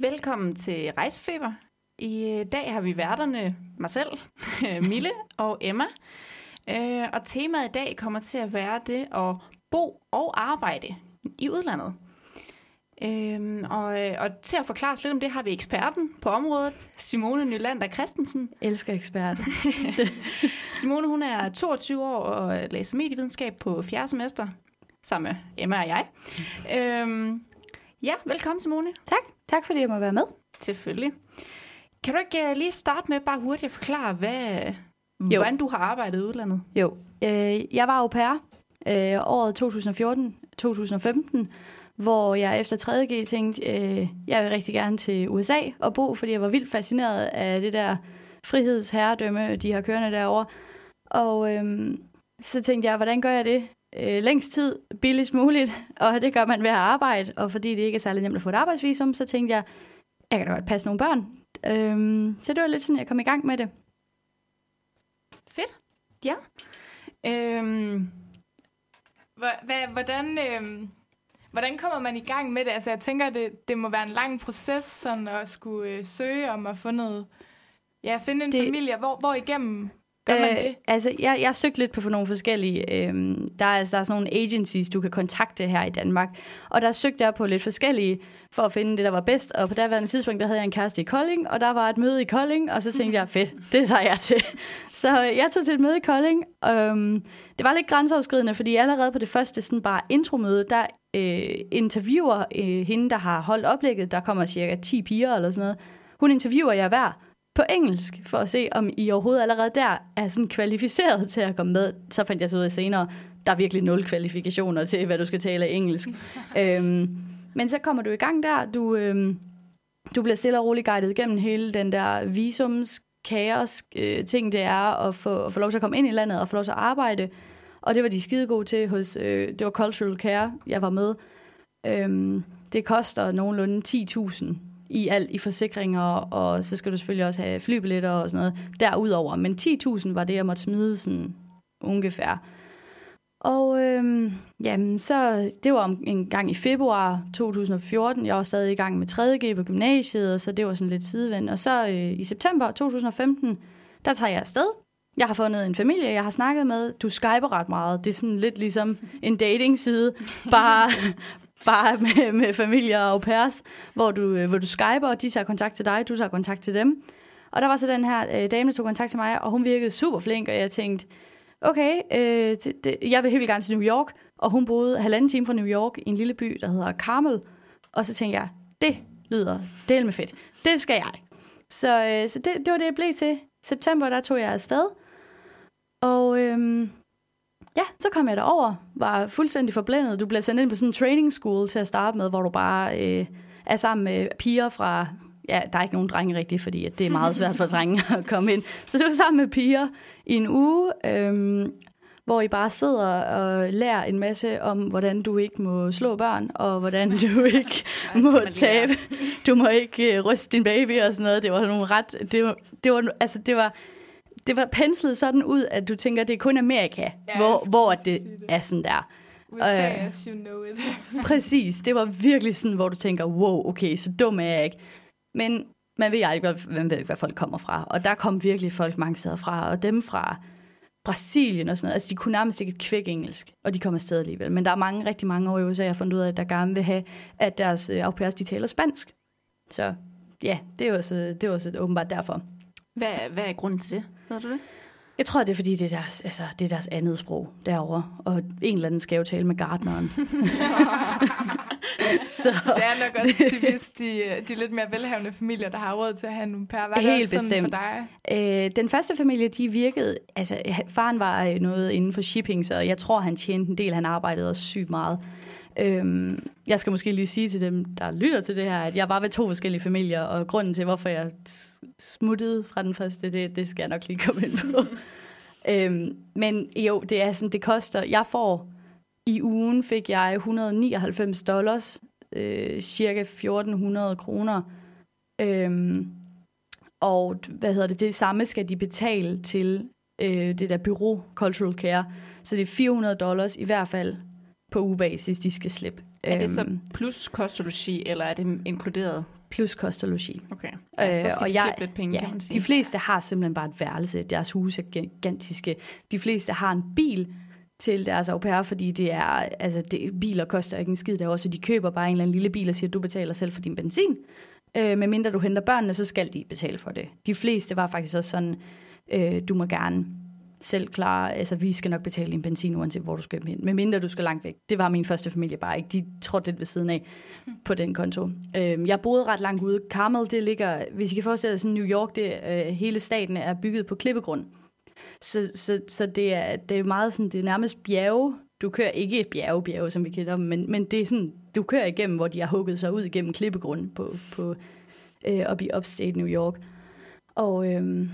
Velkommen til Rejsefeber. I dag har vi værterne mig selv, Mille og Emma. Øh, og temaet i dag kommer til at være det at bo og arbejde i udlandet. Øhm, og, og til at forklare os lidt om det, har vi eksperten på området, Simone Nylander Christensen. Elsker ekspert. Simone hun er 22 år og læser medievidenskab på fjerde semester, sammen med Emma og jeg. Øhm, ja, velkommen Simone. Tak. Tak fordi jeg må være med. Selvfølgelig. Kan du ikke uh, lige starte med bare hurtigt at forklare, hvad, jo. hvordan du har arbejdet i udlandet? Jo, øh, jeg var au pair øh, året 2014-2015, hvor jeg efter 3.G tænkte, øh, jeg vil rigtig gerne til USA og bo, fordi jeg var vildt fascineret af det der frihedsherredømme, de har kørende derovre. Og øh, så tænkte jeg, hvordan gør jeg det? Øh, længst tid, billigst muligt, og det gør man ved at arbejde, og fordi det ikke er særlig nemt at få et arbejdsvisum, så tænkte jeg, jeg kan da godt passe nogle børn. Øh, så det var lidt sådan, jeg kom i gang med det. Fedt. Ja. Øhm, hvordan, øhm, hvordan kommer man i gang med det? Altså, jeg tænker, det, det må være en lang proces, sådan at skulle øh, søge om at få noget, ja, finde en det, familie. Hvor, hvor igennem gør man øh, det? Altså, jeg, jeg har søgt lidt på nogle forskellige... Øh, der, er, altså, der er sådan nogle agencies, du kan kontakte her i Danmark. Og der søgte jeg på lidt forskellige for at finde det, der var bedst. Og på daværende tidspunkt, der havde jeg en kæreste i Kolding, og der var et møde i Kolding, og så tænkte jeg, fedt, det tager jeg til. Så jeg tog til et møde i Kolding. Um, det var lidt grænseoverskridende, fordi allerede på det første sådan bare intromøde, der øh, interviewer øh, hende, der har holdt oplægget, der kommer cirka 10 piger eller sådan noget. Hun interviewer jer hver på engelsk, for at se, om I overhovedet allerede der er sådan kvalificeret til at komme med. Så fandt jeg så ud af senere, der er virkelig nul kvalifikationer til, hvad du skal tale engelsk. øhm, men så kommer du i gang der. Du, øhm, du bliver stille og roligt guidet igennem hele den der visums kaos øh, ting, det er at få, at få lov til at komme ind i landet og få lov til at arbejde. Og det var de skide gode til hos, øh, det var Cultural Care, jeg var med. Øhm, det koster nogenlunde 10.000 i alt i forsikringer, og så skal du selvfølgelig også have flybilletter og sådan noget derudover. Men 10.000 var det, jeg måtte smide sådan ungefær. Og øhm, jamen, så, det var en gang i februar 2014. Jeg var stadig i gang med 3.G på gymnasiet, så det var sådan lidt sidevendt. Og så øh, i september 2015, der tager jeg afsted. Jeg har fundet en familie, jeg har snakket med. Du skyper ret meget. Det er sådan lidt ligesom en dating-side, bare, bare med, med familier og au pairs, hvor du, øh, hvor du skyper, og de tager kontakt til dig, du tager kontakt til dem. Og der var så den her øh, dame, der tog kontakt til mig, og hun virkede super flink, og jeg tænkte, okay, øh, det, det, jeg vil helt vildt gerne til New York, og hun boede halvanden time fra New York i en lille by, der hedder Carmel. Og så tænkte jeg, det lyder del med fedt. Det skal jeg. Så, øh, så det, det var det, jeg blev til. September, der tog jeg afsted. Og øhm, ja, så kom jeg derover, var fuldstændig forblændet. Du bliver sendt ind på sådan en training school til at starte med, hvor du bare øh, er sammen med piger fra... Ja, der er ikke nogen drenge rigtigt, fordi det er meget svært for drenge at komme ind. Så du er sammen med piger i en uge, øhm, hvor I bare sidder og lærer en masse om, hvordan du ikke må slå børn, og hvordan du ikke må tabe. Du må ikke uh, ryste din baby og sådan noget. Det var nogle ret... Det var, det var, altså, det var, det var penslet sådan ud, at du tænker, at det er kun Amerika, ja, hvor, hvor det, det er sådan der. USA, uh, as you know it. præcis. Det var virkelig sådan, hvor du tænker, wow, okay, så dum er jeg ikke. Men man ved ikke, man ved ikke, hvad folk kommer fra. Og der kom virkelig folk mange steder fra, og dem fra Brasilien og sådan noget. Altså, de kunne nærmest ikke kvæk engelsk, og de kom afsted alligevel. Men der er mange, rigtig mange år i USA, jeg har fundet ud af, at der gerne vil have, at deres øh, au pairs, de taler spansk. Så ja, det var så, det var så åbenbart derfor. Hvad, hvad er grunden til det? Ved du det? Jeg tror, det er, fordi det er deres, altså, det er deres andet sprog derovre. Og en eller anden skal jo tale med gardneren. så, det er nok også typisk de, de lidt mere velhavende familier, der har råd til at have nogle per. Hvad Helt sådan bestemt. for dig? Øh, den første familie, de virkede... Altså, faren var noget inden for shipping, så jeg tror, han tjente en del. Han arbejdede også sygt meget. Øhm, jeg skal måske lige sige til dem, der lytter til det her, at jeg var ved to forskellige familier, og grunden til, hvorfor jeg smuttede fra den første, det, det skal jeg nok lige komme ind på. øhm, men jo, det er sådan, det koster, jeg får, i ugen fik jeg 199 dollars, øh, cirka 1400 kroner, øhm, og hvad hedder det, det samme skal de betale til øh, det der bureau, Cultural Care, så det er 400 dollars i hvert fald på ugebasis, de skal slippe. Er det så Øhm, plus kost og logi, eller er det inkluderet? plus kost og logi. Okay. Ja, så Øh, skal og de jeg- lidt penge, Ja, kan man sige. de fleste har simpelthen bare et værelse. Deres huse er gigantiske. De fleste har en bil til deres au pair, fordi det er, altså det, biler koster ikke en skid derovre, så de køber bare en eller anden lille bil og siger, at du betaler selv for din benzin. Øh, medmindre du henter børnene, så skal de betale for det. De fleste var faktisk også sådan, øh, du må gerne selv klare, altså vi skal nok betale din benzin, uanset hvor du skal hen. Medmindre du skal langt væk. Det var min første familie bare ikke. De trådte lidt ved siden af på den konto. Øhm, jeg boede ret langt ude. Carmel, det ligger, hvis I kan forestille jer sådan New York, det, øh, hele staten er bygget på klippegrund. Så, så, så det, er, det er meget sådan, det er nærmest bjerge. Du kører ikke et bjerge, bjerge, som vi kender dem, men, men det er sådan, du kører igennem, hvor de har hugget sig ud igennem klippegrund på, på, øh, op i upstate New York. Og øhm,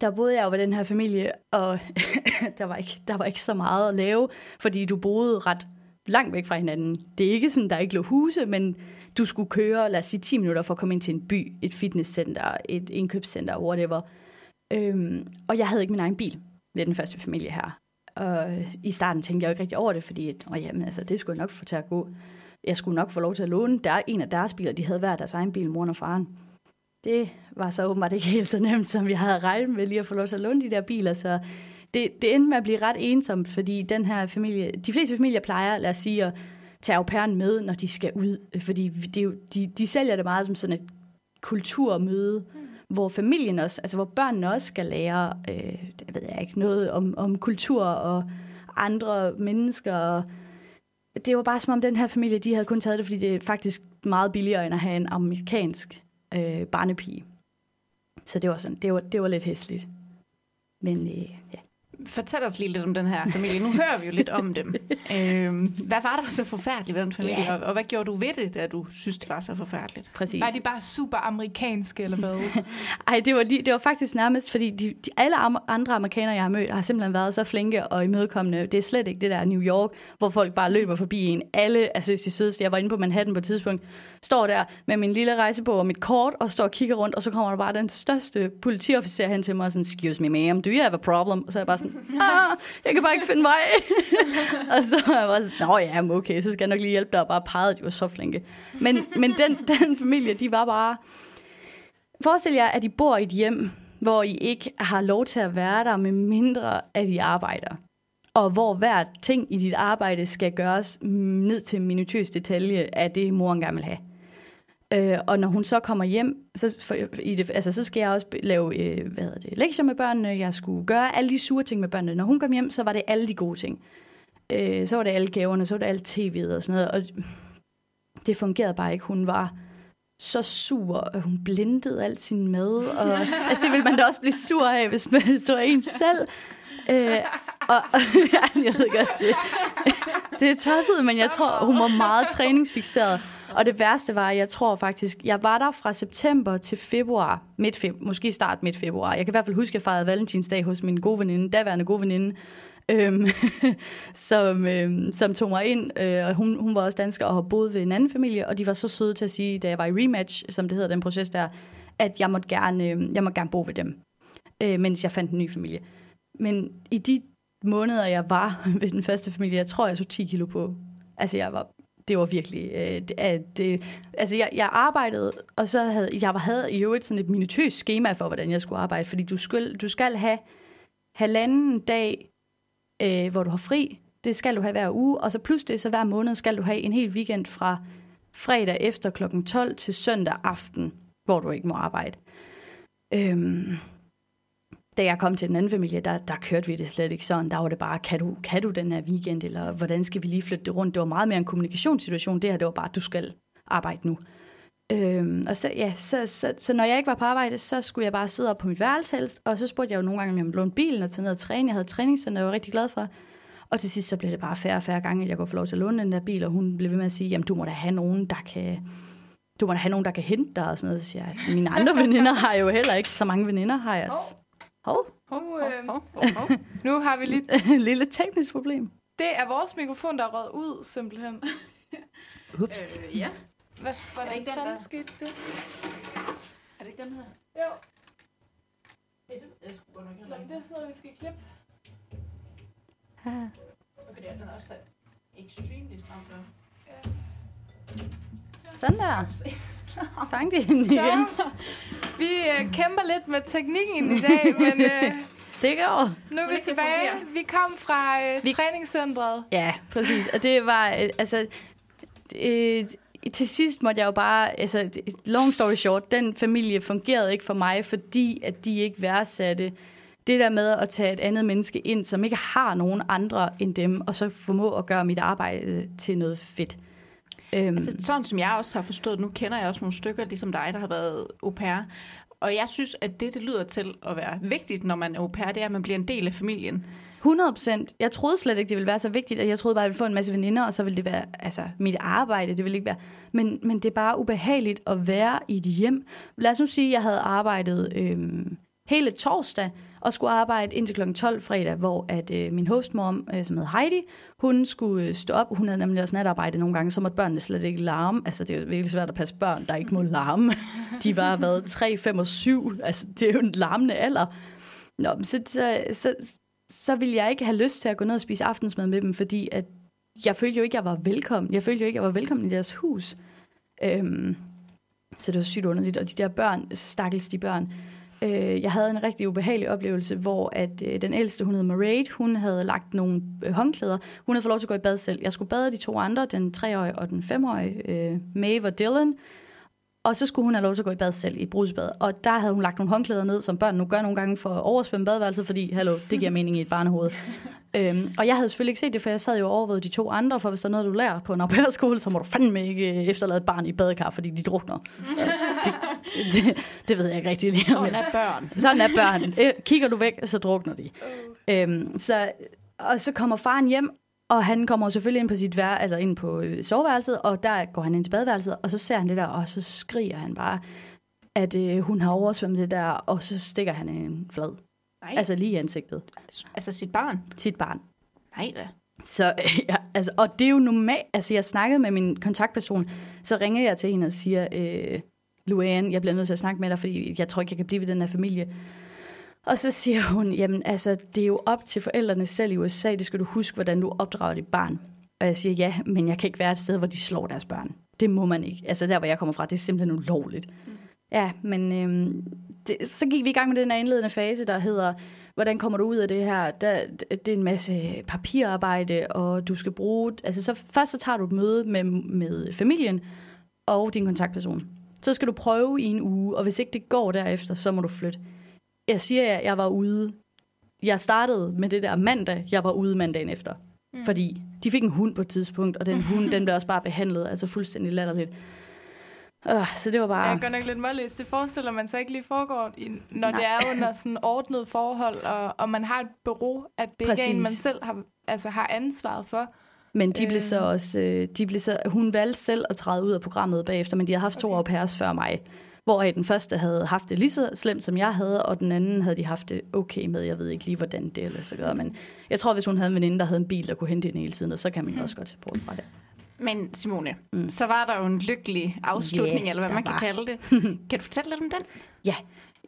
der boede jeg jo ved den her familie, og der, var ikke, der var ikke så meget at lave, fordi du boede ret langt væk fra hinanden. Det er ikke sådan, der ikke lå huse, men du skulle køre, lad os sige, 10 minutter for at komme ind til en by, et fitnesscenter, et indkøbscenter, whatever. Øhm, og jeg havde ikke min egen bil ved den første familie her. Og i starten tænkte jeg jo ikke rigtig over det, fordi at, åh, jamen, altså, det skulle jeg nok få til at gå. Jeg skulle nok få lov til at låne der, en af deres biler. De havde hver deres egen bil, moren og faren. Det var så åbenbart ikke helt så nemt, som jeg havde regnet med lige at få lov til at låne de der biler. Så det, det endte med at blive ret ensomt, fordi den her familie, de fleste familier plejer, lad os sige, at tage au pairen med, når de skal ud. Fordi det jo, de, de sælger det meget som sådan et kulturmøde, mm. hvor familien også, altså hvor børnene også skal lære, øh, det ved jeg ikke, noget om, om kultur og andre mennesker. Og det var bare som om den her familie, de havde kun taget det, fordi det er faktisk meget billigere end at have en amerikansk øh, barnepige. Så det var sådan, det var, det var lidt hæsligt. Men øh, ja. Fortæl os lige lidt om den her familie. Nu hører vi jo lidt om dem. øhm, hvad var der så forfærdeligt ved den familie, Ja. og, og hvad gjorde du ved det, da du synes, det var så forfærdeligt? Præcis. Var de bare super amerikanske, eller hvad? Ej, det var, lige, det var faktisk nærmest, fordi de, de, alle am- andre amerikanere, jeg har mødt, har simpelthen været så flinke og imødekommende. Det er slet ikke det der New York, hvor folk bare løber forbi en. Alle, altså de sødeste, jeg var inde på Manhattan på et tidspunkt, står der med min lille rejsebog og mit kort, og står og kigger rundt, og så kommer der bare den største politiofficer hen til mig og sådan, excuse me ma'am, do you have a problem? Og så er jeg bare sådan, ah, jeg kan bare ikke finde vej. og så var jeg bare sådan, nå ja, okay, så skal jeg nok lige hjælpe dig, og bare pegede, de var så flinke. Men, men den, den familie, de var bare, Forestil jer, at I bor i et hjem, hvor I ikke har lov til at være der, med mindre at I arbejder. Og hvor hver ting i dit arbejde skal gøres mm, ned til minutøs detalje af det, moren gerne vil have. Øh, og når hun så kommer hjem, så, for, i det, altså, så skal jeg også lave øh, hvad hedder det, lektier med børnene. Jeg skulle gøre alle de sure ting med børnene. Når hun kom hjem, så var det alle de gode ting. Øh, så var det alle gaverne, så var det alt tv'et og sådan noget. Og det fungerede bare ikke. Hun var så sur, og hun blindede alt sin mad. Og, altså, det vil man da også blive sur af, hvis man så en selv. Øh, og, og jeg ved godt, det, det er tosset, men jeg tror, hun var meget træningsfixeret. Og det værste var, jeg tror faktisk, jeg var der fra september til februar, midt feb, måske start midt februar. Jeg kan i hvert fald huske, at jeg fejrede valentinsdag hos min gode veninde, daværende gode veninde, øhm, som, øhm, som tog mig ind. Øh, og hun, hun var også dansker og har boet ved en anden familie, og de var så søde til at sige, da jeg var i rematch, som det hedder den proces der, at jeg måtte gerne, øh, jeg måtte gerne bo ved dem, øh, mens jeg fandt en ny familie. Men i de måneder, jeg var ved den første familie, jeg tror, jeg så 10 kilo på. Altså, jeg var, det var virkelig... Øh, det, det, altså, jeg, jeg arbejdede, og så havde jeg havde i øvrigt sådan et minutøst schema for, hvordan jeg skulle arbejde, fordi du skal, du skal have halvanden dag, øh, hvor du har fri. Det skal du have hver uge, og så plus det, så hver måned skal du have en hel weekend fra fredag efter kl. 12 til søndag aften, hvor du ikke må arbejde. Øhm, da jeg kom til den anden familie, der, der kørte vi det slet ikke sådan. Der var det bare, kan du, kan du den her weekend, eller hvordan skal vi lige flytte det rundt? Det var meget mere en kommunikationssituation. Det her, det var bare, du skal arbejde nu. Øhm, og så, ja, så, så, så, når jeg ikke var på arbejde, så skulle jeg bare sidde op på mit værelse helst, og så spurgte jeg jo nogle gange, om jeg måtte låne bilen og tage ned og træne. Jeg havde et træningscenter, jeg var rigtig glad for. Og til sidst, så blev det bare færre og færre gange, at jeg kunne få lov til at låne den der bil, og hun blev ved med at sige, jamen du må da have nogen, der kan, du må da have nogen, der kan hente dig, og sådan noget. Så siger jeg, mine andre veninder har jo heller ikke så mange veninder, har jeg. Hov, Hov, øh, Hov, hov, hov. nu har vi lige... et lille teknisk problem. Det er vores mikrofon, der er røget ud, simpelthen. Ups. Øh, ja. Hvad, hvordan ikke den, fanden der- skete det? Er det ikke den her? Jo, Det er det er sådan noget, vi skal klippe. Ah. Okay, det er den er også sat extremely stramt op. Sådan der. Fang det hende Så igen. vi øh, kæmper lidt med teknikken i dag, men øh, Det går. nu er vi tilbage. Vi kom fra øh, Vi- træningscentret. Ja, præcis. Og det var, øh, altså, øh, til sidst måtte jeg jo bare, altså, long story short, den familie fungerede ikke for mig, fordi at de ikke værdsatte det der med at tage et andet menneske ind, som ikke har nogen andre end dem, og så formå at gøre mit arbejde til noget fedt. Øhm, Altså, sådan som jeg også har forstået, nu kender jeg også nogle stykker, ligesom dig, der har været au pair. Og jeg synes, at det, det lyder til at være vigtigt, når man er au pair, det er, at man bliver en del af familien. 100 procent. Jeg troede slet ikke, det ville være så vigtigt, at jeg troede bare, at jeg ville få en masse veninder, og så ville det være altså, mit arbejde. Det ville ikke være. Men, men det er bare ubehageligt at være i et hjem. Lad os nu sige, at jeg havde arbejdet øhm, hele torsdag, og skulle arbejde indtil kl. 12 fredag, hvor at øh, min hostmor, øh, som hed Heidi, hun skulle øh, stå op. Hun havde nemlig også natarbejde nogle gange, så måtte børnene slet ikke larme. Altså, det er virkelig svært at passe børn, der ikke må larme. De var været 3, 5 og 7. Altså, det er jo en larmende alder. Nå, så, så, så, så ville jeg ikke have lyst til at gå ned og spise aftensmad med dem, fordi at jeg følte jo ikke, at jeg var velkommen. Jeg følte jo ikke, at jeg var velkommen i deres hus. Øhm, så det var sygt underligt. Og de der børn, stakkels de børn, øh, jeg havde en rigtig ubehagelig oplevelse, hvor at øh, den ældste, hun hed Mairead, hun havde lagt nogle øh, håndklæder. Hun havde fået lov til at gå i bad selv. Jeg skulle bade de to andre, den treårige og den femårige, øh, Maeve og Dylan. Og så skulle hun have lov til at gå i bad selv i brugsbad. Og der havde hun lagt nogle håndklæder ned, som børn nu gør nogle gange for at oversvømme badeværelset, fordi, hallo, det giver mening i et barnehoved. øhm, og jeg havde selvfølgelig ikke set det, for jeg sad jo og overvågede de to andre, for hvis der er noget, du lærer på en pair-skole, så må du fandme ikke øh, efterlade et barn i badekar, fordi de drukner. det, det, det, ved jeg ikke rigtig lige. Sådan er børn. Sådan er børn. Øh, Kigger du væk, så drukner de. Øhm, så, og så kommer faren hjem, og han kommer selvfølgelig ind på sit vær, altså ind på øh, soveværelset, og der går han ind til badeværelset, og så ser han det der, og så skriger han bare, at øh, hun har oversvømmet det der, og så stikker han en flad. Nej, Altså lige i ansigtet. altså sit barn. Sit barn. Nej da. Så, øh, ja, altså, og det er jo normalt, altså jeg snakkede med min kontaktperson, så ringer jeg til hende og siger, øh, Luanne, jeg bliver nødt til at snakke med dig, fordi jeg tror ikke, jeg kan blive ved den her familie. Og så siger hun, jamen altså, det er jo op til forældrene selv i USA, det skal du huske, hvordan du opdrager dit barn. Og jeg siger, ja, men jeg kan ikke være et sted, hvor de slår deres børn. Det må man ikke. Altså der, hvor jeg kommer fra, det er simpelthen ulovligt. Mm. Ja, men øhm, det, så gik vi i gang med den her indledende fase, der hedder, hvordan kommer du ud af det her? Der, det er en masse papirarbejde, og du skal bruge... Altså så, først så tager du et møde med, med familien og din kontaktperson. Så skal du prøve i en uge, og hvis ikke det går derefter, så må du flytte. Jeg siger, at jeg var ude. Jeg startede med det der mandag, jeg var ude mandagen efter. Mm. Fordi de fik en hund på et tidspunkt, og den hund, den blev også bare behandlet, altså fuldstændig latterligt. Uh, så det var bare... Jeg er godt nok lidt målløs. Det forestiller man sig ikke lige foregår, i, når Nej. det er under sådan ordnet forhold, og, og man har et bureau, at det Præcis. ikke er en, man selv har, altså, har ansvaret for. Men de blev så Øh. også, øh, de blev så, hun valgte selv at træde ud af programmet bagefter, men de havde haft to Okay. au pairs før mig. Hvor den første havde haft det lige så slemt, som jeg havde, og den anden havde de haft det okay med. Jeg ved ikke lige, hvordan det ellers så gør, men jeg tror, hvis hun havde en veninde, der havde en bil, der kunne hente hende hele tiden, så kan man jo også godt se bort fra det. Men Simone, Mm. så var der jo en lykkelig afslutning, Ja, eller hvad man kan var. kalde det. kan du fortælle lidt om den?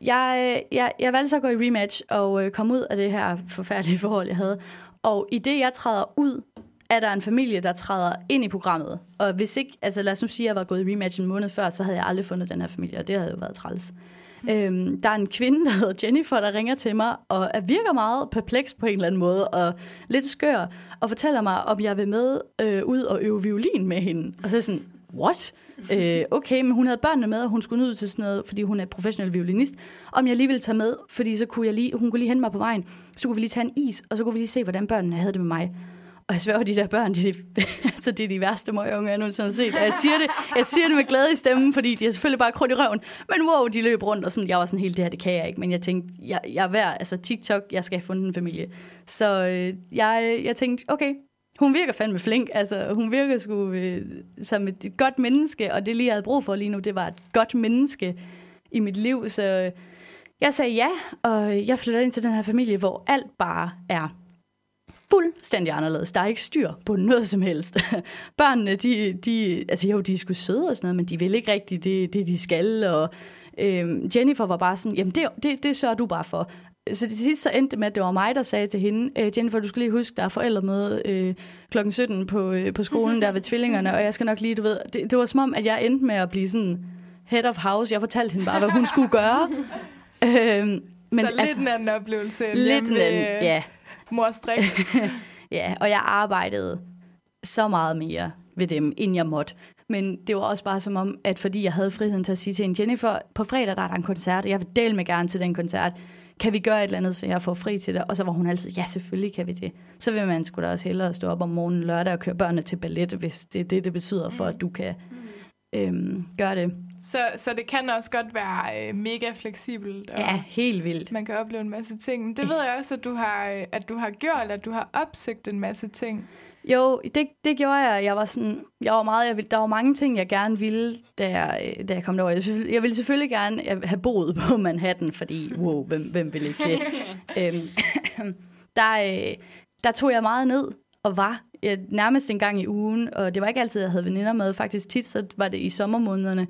Jeg, øh, jeg, jeg valgte så at gå i rematch og øh, komme ud af det her forfærdelige forhold, jeg havde. Og i det, jeg træder ud, er der en familie, der træder ind i programmet. Og hvis ikke, altså lad os nu sige, at jeg var gået i rematch en måned før, så havde jeg aldrig fundet den her familie, og det havde jo været træls. Mm. Øhm, der er en kvinde, der hedder Jennifer, der ringer til mig, og er virker meget perpleks på en eller anden måde, og lidt skør, og fortæller mig, om jeg vil med øh, ud og øve violin med hende. Og så er jeg sådan, what? Øh, okay, men hun havde børnene med, og hun skulle ud til sådan noget, fordi hun er professionel violinist. Om jeg lige ville tage med, fordi så kunne jeg lige, hun kunne lige hente mig på vejen. Så kunne vi lige tage en is, og så kunne vi lige se, hvordan børnene havde det med mig. Og jeg sværger, de der børn, det er de, altså, det er de værste møgeunger, jeg nogensinde har set. Og jeg siger, det, jeg siger det med glæde i stemmen, fordi de er selvfølgelig bare krudt i røven. Men wow, de løb rundt, og sådan, jeg var sådan helt, det her, det kan jeg ikke. Men jeg tænkte, jeg, jeg er værd, altså TikTok, jeg skal have fundet en familie. Så øh, jeg, jeg tænkte, okay, hun virker fandme flink. Altså, hun virker sgu øh, som et, et godt menneske, og det lige, jeg havde brug for lige nu, det var et godt menneske i mit liv. Så øh, jeg sagde ja, og jeg flytter ind til den her familie, hvor alt bare er fuldstændig anderledes. Der er ikke styr på noget som helst. Børnene, de, de, altså jo, de sgu søde og sådan noget, men de vil ikke rigtigt det, det de skal. Og øhm, Jennifer var bare sådan, jamen det, det, det sørger du bare for. så til sidst så endte det med, at det var mig, der sagde til hende, øh, Jennifer, du skal lige huske, der er forældremøde øh, klokken 17 på, øh, på skolen der ved tvillingerne, og jeg skal nok lige, du ved, det, det var som om, at jeg endte med at blive sådan head of house. Jeg fortalte hende bare, hvad hun skulle gøre. øhm, men så lidt altså, en anden oplevelse lidt en anden, ja. Mor stress. ja, og jeg arbejdede så meget mere ved dem, end jeg måtte. Men det var også bare som om, at fordi jeg havde friheden til at sige til en Jennifer, på fredag der er der en koncert, og jeg vil dele med gerne til den koncert. Kan vi gøre et eller andet, så jeg får fri til det? Og så var hun altid, ja, selvfølgelig kan vi det. Så vil man sgu da også hellere stå op om morgenen lørdag og køre børnene til ballet, hvis det er det, det betyder for, at du kan øhm, gøre det. Så, så det kan også godt være øh, mega fleksibelt. Og ja, helt vildt. Man kan opleve en masse ting. Men det ved jeg også, at du har, øh, at du har gjort, at du har opsøgt en masse ting. Jo, det, det gjorde jeg. Jeg var sådan, jeg var meget, jeg ville, der var mange ting, jeg gerne ville, da jeg, da jeg kom derover. Jeg, jeg ville selvfølgelig gerne have boet på Manhattan, fordi, wow, hvem, hvem vil ikke det? øhm, der, øh, der tog jeg meget ned og var jeg, nærmest en gang i ugen, og det var ikke altid, jeg havde veninder med. Faktisk tit, så var det i sommermånederne.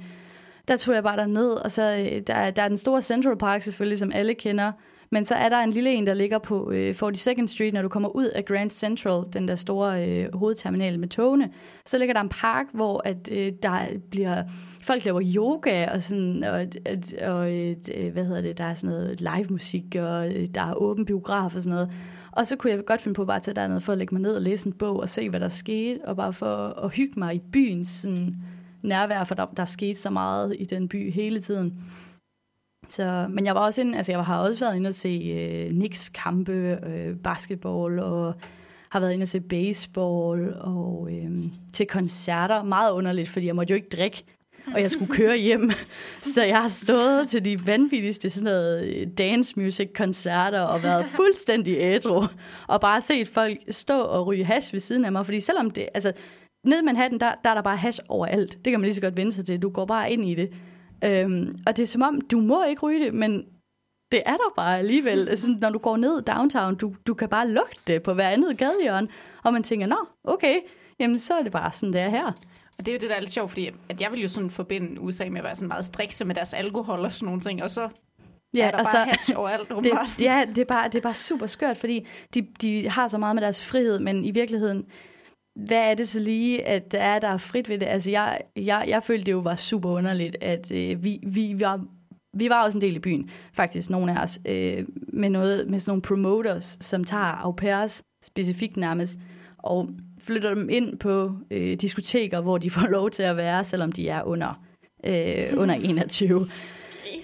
Der tog jeg bare der ned, og så øh, der, der er den store Central Park selvfølgelig, som alle kender. Men så er der en lille en, der ligger på øh, 42nd Street, når du kommer ud af Grand Central, den der store øh, hovedterminal med togene. Så ligger der en park, hvor at, øh, der bliver folk laver yoga og sådan og, og, og et, øh, hvad hedder det, der er sådan noget live musik og øh, der er åben biograf og sådan noget. Og så kunne jeg godt finde på bare at tage derned for at lægge mig ned og læse en bog og se, hvad der skete, og bare for at hygge mig i byens sådan, nærvær, for der, der skete så meget i den by hele tiden. Så, men jeg var også inde, altså jeg har også været inde og se øh, Knicks kampe, øh, basketball, og har været inde og se baseball, og øh, til koncerter. Meget underligt, fordi jeg måtte jo ikke drikke og jeg skulle køre hjem. Så jeg har stået til de vanvittigste sådan noget øh, dance music koncerter og været fuldstændig ædru og bare set folk stå og ryge hash ved siden af mig, fordi selvom det, altså ned i Manhattan, der, der er der bare hash overalt. Det kan man lige så godt vende sig til. Du går bare ind i det. Øhm, og det er som om, du må ikke ryge det, men det er der bare alligevel. Altså, når du går ned downtown, du, du kan bare lugte det på hver andet gadehjørne, og man tænker, nå, okay, jamen så er det bare sådan, det er her. Og det er jo det, der er lidt sjovt, fordi at jeg vil jo sådan forbinde USA med at være sådan meget strikse med deres alkohol og sådan nogle ting, og så Ja, er der altså, bare hash overalt, det, Ja, det er, bare, det er bare super skørt, fordi de, de har så meget med deres frihed, men i virkeligheden, hvad er det så lige, at der er, der er frit ved det? Altså, jeg, jeg, jeg følte, det jo var super underligt, at øh, vi, vi, var, vi var også en del i byen, faktisk, nogle af os, øh, med, noget, med sådan nogle promoters, som tager au pairs, specifikt nærmest, og flytter dem ind på øh, diskoteker, hvor de får lov til at være, selvom de er under, øh, under 21.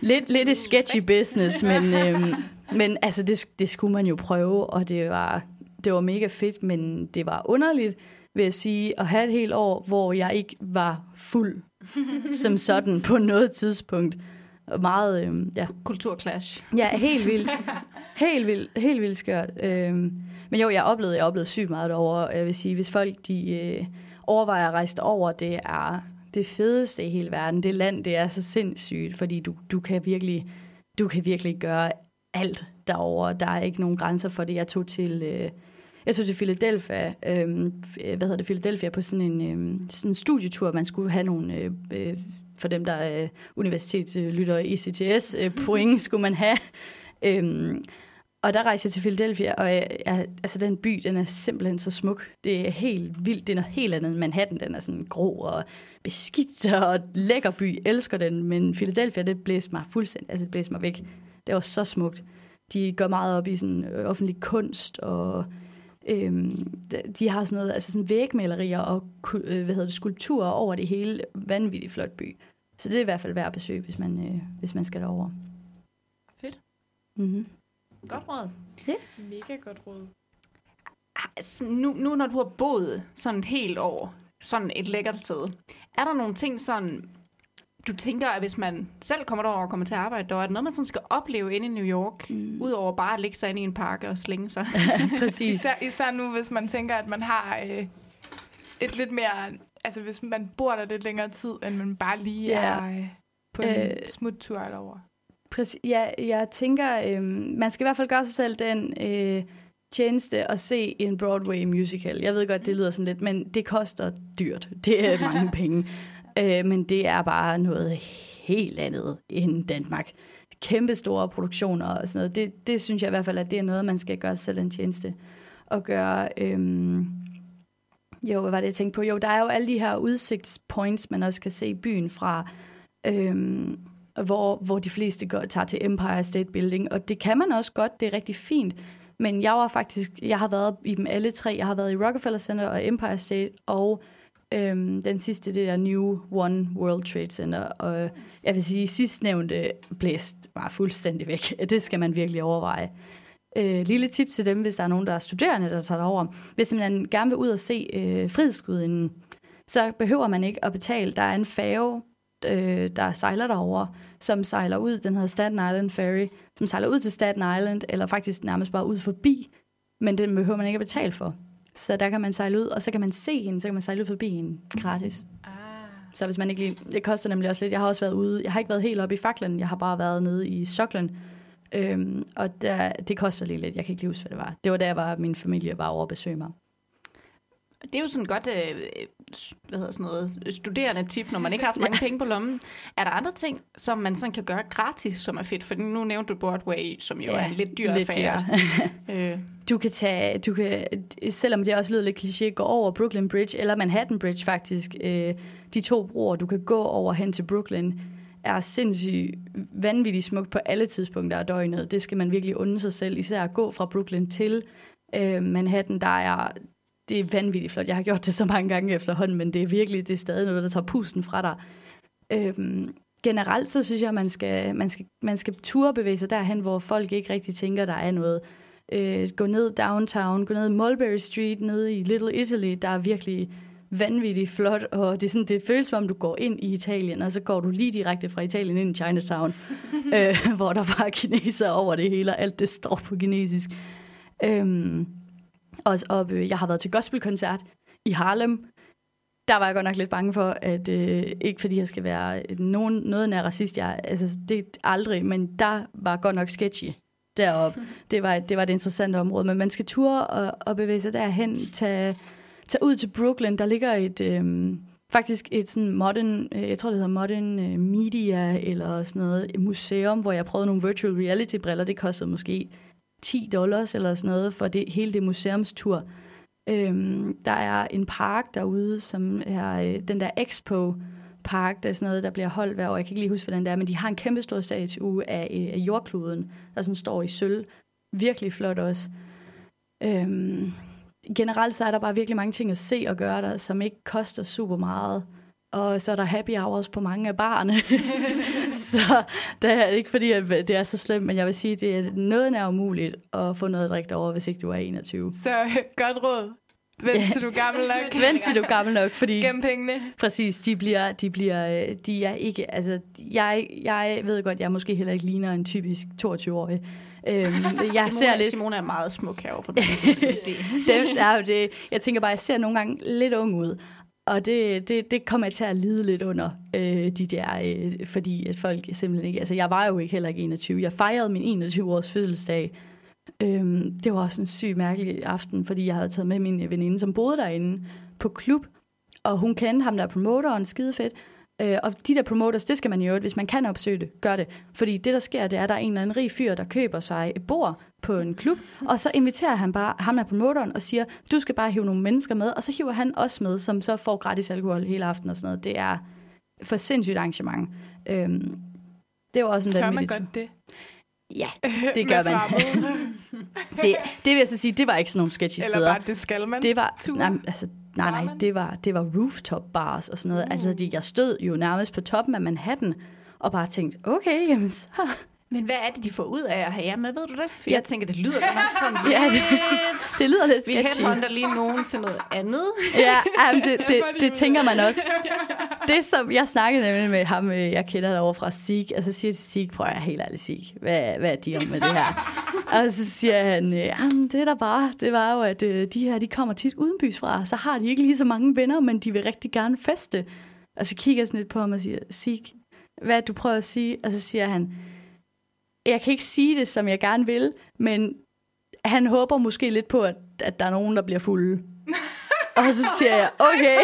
Lidt, lidt et sketchy business, men, øh, men altså, det, det skulle man jo prøve, og det var, det var mega fedt, men det var underligt, vil jeg sige, at have et helt år, hvor jeg ikke var fuld som sådan på noget tidspunkt. Meget, øh, ja. Kulturclash. Ja, helt vildt. Helt vildt, helt vildt skørt. Øh, men jo, jeg oplevede, jeg oplevede sygt meget derovre. Jeg vil sige, hvis folk de øh, overvejer at rejse over, det er det fedeste i hele verden. Det land, det er så sindssygt, fordi du, du kan virkelig du kan virkelig gøre alt derovre. Der er ikke nogen grænser for det. Jeg tog til øh, jeg tog til Philadelphia, øh, hvad hedder det, Philadelphia på sådan en, øh, sådan en studietur. Man skulle have nogle, øh, øh for dem, der er øh, universitetslytter i CTS, øh, point skulle man have. Øh, og der rejste jeg til Philadelphia, og jeg, jeg, altså den by, den er simpelthen så smuk. Det er helt vildt. Det er noget helt andet end Manhattan. Den er sådan grå og beskidt og lækker by. Jeg elsker den, men Philadelphia, det blæste mig fuldstændig. Altså, det blæste mig væk. Det var så smukt. De går meget op i sådan øh, offentlig kunst, og øhm, de har sådan noget, altså sådan vægmalerier og øh, hvad hedder det, skulpturer over det hele. Vanvittigt flot by. Så det er i hvert fald værd at besøge, hvis man, øh, hvis man skal derover. Fedt. Mm-hmm. Godt råd. Ja. Mega godt råd. Altså, nu, nu når du har boet sådan et helt år, sådan et lækkert sted, er der nogle ting sådan, du tænker, at hvis man selv kommer derover og kommer til at arbejde der, er det noget, man sådan skal opleve inde i New York, mm. udover bare at ligge sig ind i en park og slænge sig? Præcis. Især, især nu, hvis man tænker, at man har øh, et lidt mere, altså hvis man bor der lidt længere tid, end man bare lige yeah. er øh, på en øh, smuttur derovre. Præcis. Ja, jeg tænker, øh, man skal i hvert fald gøre sig selv den øh, tjeneste at se en Broadway musical. Jeg ved godt, det lyder sådan lidt, men det koster dyrt. Det er mange penge. Øh, men det er bare noget helt andet end Danmark. kæmpe store produktioner og sådan noget. Det, det synes jeg i hvert fald, at det er noget, man skal gøre selv en tjeneste. Og gøre... Øhm, jo, hvad var det, jeg tænkte på? Jo, der er jo alle de her udsigtspoints, man også kan se byen fra, øhm, hvor, hvor de fleste går, tager til Empire State Building, og det kan man også godt, det er rigtig fint. Men jeg var faktisk, jeg har været i dem alle tre. Jeg har været i Rockefeller Center og Empire State, og øhm, den sidste, det er New One World Trade Center. Og jeg vil sige, sidstnævnte blæst var fuldstændig væk. Det skal man virkelig overveje. Øh, lille tip til dem, hvis der er nogen, der er studerende, der tager over. Hvis man gerne vil ud og se øh, frihedsgudinden, så behøver man ikke at betale. Der er en færge, øh, der sejler derover, som sejler ud, den hedder Staten Island Ferry, som sejler ud til Staten Island, eller faktisk nærmest bare ud forbi, men den behøver man ikke at betale for. Så der kan man sejle ud, og så kan man se hende, så kan man sejle ud forbi hende gratis. Ah. Så hvis man ikke lige, det koster nemlig også lidt. Jeg har også været ude, jeg har ikke været helt oppe i faklen, jeg har bare været nede i Soklen, øhm, og der, det koster lige lidt. Jeg kan ikke lige huske, hvad det var. Det var der, jeg var, min familie var over at besøge mig det er jo sådan godt øh, hvad hedder sådan noget, studerende tip, når man ikke har så mange penge på lommen. Er der andre ting, som man sådan kan gøre gratis, som er fedt? For nu nævnte du Broadway, som jo ja, er en lidt dyr lidt affære. øh. Du kan tage, du kan, selvom det også lyder lidt kliché, gå over Brooklyn Bridge, eller Manhattan Bridge faktisk. Øh, de to broer, du kan gå over hen til Brooklyn, er sindssygt vanvittigt smukt på alle tidspunkter af døgnet. Det skal man virkelig unde sig selv, især at gå fra Brooklyn til øh, Manhattan. Der er det er vanvittigt flot. Jeg har gjort det så mange gange efterhånden, men det er virkelig, det er stadig noget, der tager pusten fra dig. Øhm, generelt så synes jeg, at man skal, man skal, man skal turde bevæge sig derhen, hvor folk ikke rigtig tænker, der er noget. Øh, gå ned downtown, gå ned Mulberry Street, ned i Little Italy, der er virkelig vanvittigt flot, og det, er sådan, det føles som om, du går ind i Italien, og så går du lige direkte fra Italien ind i Chinatown, øh, hvor der bare er kineser over det hele, og alt det står på kinesisk. Øhm, også op, øh, jeg har været til gospelkoncert i Harlem. Der var jeg godt nok lidt bange for, at øh, ikke fordi jeg skal være nogen, noget nær racist, jeg, altså det aldrig, men der var godt nok sketchy deroppe. Det var, det var et interessant område, men man skal ture og, og bevæge sig derhen, tage, tage ud til Brooklyn, der ligger et, øh, faktisk et sådan modern, øh, jeg tror det hedder modern øh, media, eller sådan noget, et museum, hvor jeg prøvede nogle virtual reality briller, det kostede måske 10 dollars eller sådan noget for det, hele det museumstur. Øhm, der er en park derude, som er øh, den der Expo park, der er sådan noget, der bliver holdt hver år. Jeg kan ikke lige huske, hvordan det er, men de har en kæmpe stor statue af, øh, af jordkloden, der sådan står i sølv. Virkelig flot også. Øhm, generelt så er der bare virkelig mange ting at se og gøre der, som ikke koster super meget og så er der happy hours på mange af barne. så det er ikke fordi, at det er så slemt, men jeg vil sige, at det er noget nær umuligt at få noget drikke over, hvis ikke du er 21. Så godt råd. Vent ja. til du er gammel nok. Vent til du er gammel nok, fordi... Gem pengene. Præcis, de bliver, de bliver, de er ikke, altså, jeg, jeg ved godt, jeg måske heller ikke ligner en typisk 22-årig. Øhm, jeg Simone, ser lidt... Simone er meget smuk herovre på den side, skal vi sige. det, er det, jeg tænker bare, jeg ser nogle gange lidt ung ud. Og det, det, det kommer jeg til at lide lidt under, øh, de der, øh, fordi at folk simpelthen ikke... Altså, jeg var jo ikke heller ikke 21. Jeg fejrede min 21-års fødselsdag. Øhm, det var også en syg mærkelig aften, fordi jeg havde taget med min veninde, som boede derinde på klub, og hun kendte ham der promoteren, skide fedt. Øh, og de der promoters, det skal man jo, hvis man kan opsøge det, gør det. Fordi det, der sker, det er, at der er en eller anden rig fyr, der køber sig et bord på en klub, og så inviterer han bare ham af promotoren og siger, du skal bare hive nogle mennesker med, og så hiver han også med, som så får gratis alkohol hele aftenen og sådan noget. Det er for sindssygt arrangement. Øhm, det var også en Tør man godt det? Ja, det gør man. det, det vil jeg så sige, det var ikke sådan nogle sketchy Eller steder. Eller bare, det skal man? Det var, nej, altså, nej, nej, det var, det var rooftop bars og sådan noget. Uh. Altså, de, jeg stod jo nærmest på toppen af Manhattan, og bare tænkte, okay, jamen så, men hvad er det, de får ud af at have jer med, ved du det? For jeg tænker, det lyder godt sådan ja, det, det lyder lidt sketchy. Vi headhunter lige nogen til noget andet. ja, jamen, det, det, det, det tænker man også. Det, som jeg snakkede nemlig med ham, øh, jeg kender derovre fra SIG, og så siger jeg til SIG, prøv at helt ærligt SIG, hvad, hvad er de om med det her? og så siger han, øh, jamen det er der bare, det var jo, at øh, de her, de kommer tit udenbys fra, så har de ikke lige så mange venner, men de vil rigtig gerne feste. Og så kigger jeg sådan lidt på ham og siger, SIG, hvad du prøver at sige? Og så siger han, jeg kan ikke sige det, som jeg gerne vil, men han håber måske lidt på, at, at der er nogen, der bliver fulde. og så siger jeg, okay,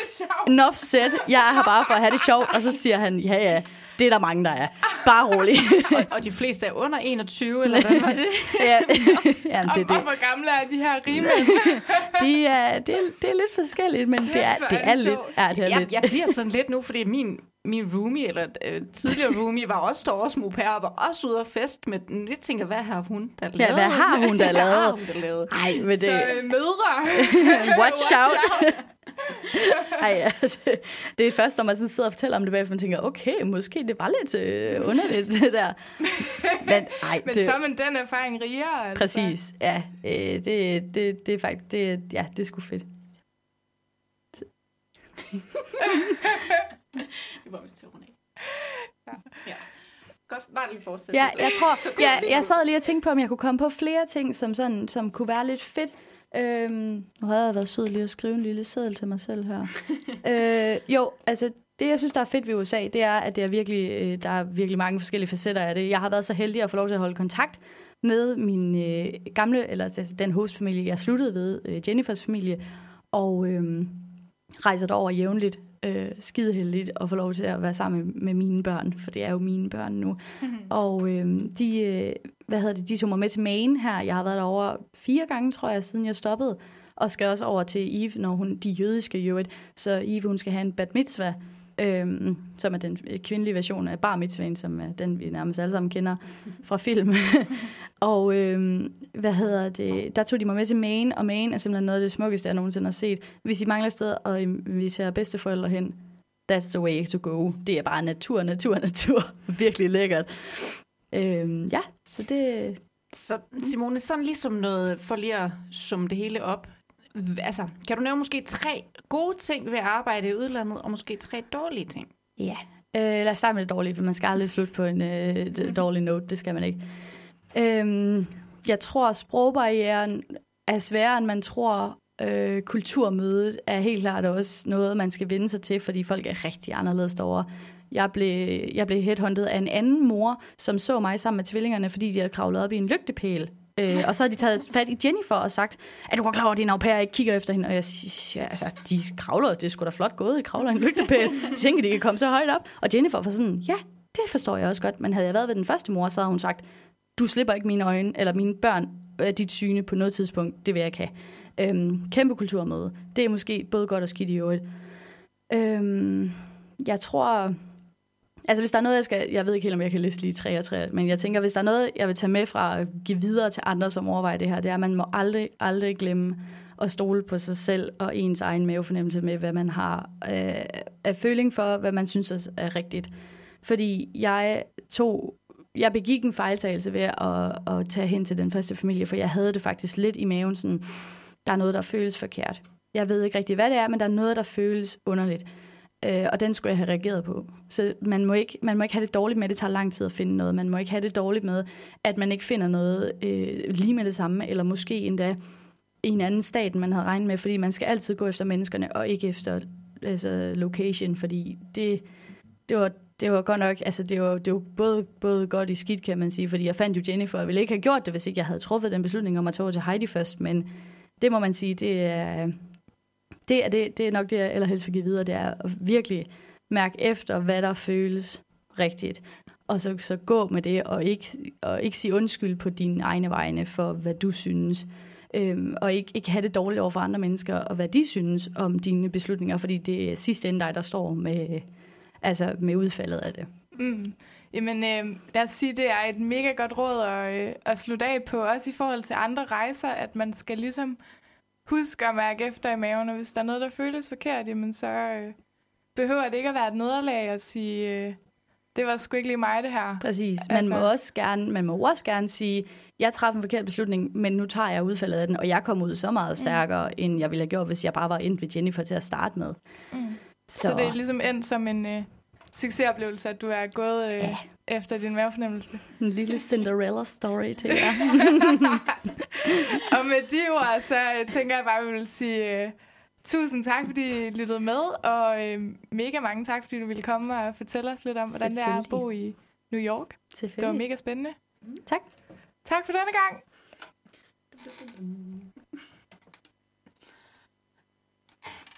enough set, jeg er her bare for at have det sjovt. Og så siger han, ja ja, Det er der mange, der er. Bare rolig. og, og de fleste er under 21, eller hvad var det? ja, Jamen, det, og, er og det. hvor gamle er de her rime? De er, det, er, det er lidt forskelligt, men det er, det er er det lidt. Ja, det er Jeg, lidt. jeg bliver sådan lidt nu, fordi min, min roomie, eller øh, tidligere roomie, var også står også au pair, og var også ude og fest med den. Jeg tænker, hvad har hun da lavet? da Hvad har hun da lavet? Ej, men det... Så øh, mødre. Watch out. Ej, ja, det, det er først, når man så sidder og fortæller om det bagefter, man tænker, okay, måske det var lidt øh, underligt, det der. Men, ej, Men det, så er man den erfaring rigere. Altså. præcis. Ja, øh, det, det, det er faktisk, det, ja, det er sgu fedt. Det var vist til at runde af. Ja. Godt, bare lige fortsætte. Ja, jeg tror, går jeg, vi sad lige og tænkte på, om jeg kunne komme på flere ting, som, sådan, som kunne være lidt fedt. Øhm, nu havde jeg været sød lige at skrive en lille seddel til mig selv her. øh, jo, altså det, jeg synes, der er fedt ved USA, det er, at det er virkelig, øh, der er virkelig mange forskellige facetter af det. Jeg har været så heldig at få lov til at holde kontakt med min øh, gamle, eller altså den hostfamilie, jeg sluttede ved, øh, Jennifers familie, og øh, rejser derover jævnligt. Øh, skide heldigt at få lov til at være sammen med, med mine børn, for det er jo mine børn nu. Og øh, de, øh, hvad hedder det, de tog mig med til Maine her. Jeg har været derovre fire gange, tror jeg, siden jeg stoppede. Og skal også over til Eve, når hun, de jødiske i øvrigt. Så Eve, hun skal have en bat mitzvah, øh, som er den kvindelige version af bar mitzvahen, som er den, vi nærmest alle sammen kender fra film. og øh, hvad hedder det, der tog de mig med til Maine, og Maine er simpelthen noget af det smukkeste, jeg nogensinde har set. Hvis I mangler sted, og vi ser bedsteforældre hen, that's the way to go. Det er bare natur, natur, natur. Virkelig lækkert. Øhm, ja, så det... Så Simone, sådan ligesom noget, for lige at summe det hele op. Altså, kan du nævne måske tre gode ting ved at arbejde i udlandet, og måske tre dårlige ting? Ja. Øh, lad os starte med det dårlige, for man skal aldrig slutte på en øh, d- dårlig note. Det skal man ikke. Øhm, jeg tror, at sprogbarrieren er sværere, end man tror. Øh, kulturmødet er helt klart også noget, man skal vende sig til, fordi folk er rigtig anderledes derovre. Jeg blev, jeg blev headhunted af en anden mor, som så mig sammen med tvillingerne, fordi de havde kravlet op i en lygtepæl. Øh, og så har de taget fat i Jennifer og sagt, er du godt klar over, at din au pair ikke kigger efter hende? Og jeg siger, ja, altså, de kravler, det er sgu da flot gået, de kravler i en lygtepæl. De tænker, de kan komme så højt op. Og Jennifer var sådan, ja, det forstår jeg også godt. Men havde jeg været ved den første mor, så havde hun sagt, du slipper ikke mine øjne, eller mine børn af dit syne på noget tidspunkt, det vil jeg ikke have. Øhm, kæmpe kulturmøde. Det er måske både godt og skidt i øvrigt. Øhm, jeg tror... Altså hvis der er noget, jeg skal... Jeg ved ikke helt, om jeg kan liste lige tre og tre, men jeg tænker, hvis der er noget, jeg vil tage med fra at give videre til andre, som overvejer det her, det er, at man må aldrig, aldrig glemme at stole på sig selv og ens egen mavefornemmelse med, hvad man har øh, af føling for, hvad man synes er- er rigtigt. Fordi jeg tog jeg begik en fejltagelse ved at, at tage hen til den første familie, for jeg havde det faktisk lidt i maven, sådan, der er noget, der føles forkert. Jeg ved ikke rigtig, hvad det er, men der er noget, der føles underligt. Øh, og den skulle jeg have reageret på. Så man må, ikke, man må ikke have det dårligt med, at det tager lang tid at finde noget. Man må ikke have det dårligt med, at man ikke finder noget øh, lige med det samme, eller måske endda i en anden stat, end man havde regnet med, fordi man skal altid gå efter menneskerne, og ikke efter altså, location, fordi det, det var det var godt nok, altså det var, det var både, både godt i skidt, kan man sige, fordi jeg fandt jo Jennifer, og ville ikke have gjort det, hvis ikke jeg havde truffet den beslutning om at tage over til Heidi først, men det må man sige, det er, det er, det, det er nok det, jeg allerhelst vil give videre, det er at virkelig mærke efter, hvad der føles rigtigt, og så, så gå med det, og ikke, og ikke sige undskyld på dine egne vegne for, hvad du synes, øhm, og ikke, ikke have det dårligt over for andre mennesker, og hvad de synes om dine beslutninger, fordi det er sidst ende dig, der står med, altså med udfaldet af det. Mm. Jamen, øh, lad os sige, det er et mega godt råd at, øh, at slutte af på, også i forhold til andre rejser, at man skal ligesom huske at mærke efter i maven, og hvis der er noget, der føles forkert, jamen så øh, behøver det ikke at være et nederlag at sige, øh, det var sgu ikke lige mig det her. Præcis. Man, Altså- må også gerne, man må også gerne sige, jeg træffede en forkert beslutning, men nu tager jeg udfaldet af den, og jeg kom ud så meget stærkere, mm. end jeg ville have gjort, hvis jeg bare var endt ved Jennifer til at starte med. Mm. Så. så det er ligesom endt som en øh, succesoplevelse, at du er gået øh, Ja. efter din mavefornemmelse. En lille Cinderella-story til jer. Og med de ord, så øh, tænker jeg bare, at vi vil sige øh, tusind tak, fordi I lyttede med, og øh, mega mange tak, fordi du ville komme og fortælle os lidt om, hvordan det er at bo i New York. Det var mega spændende. Tak. Tak for denne gang.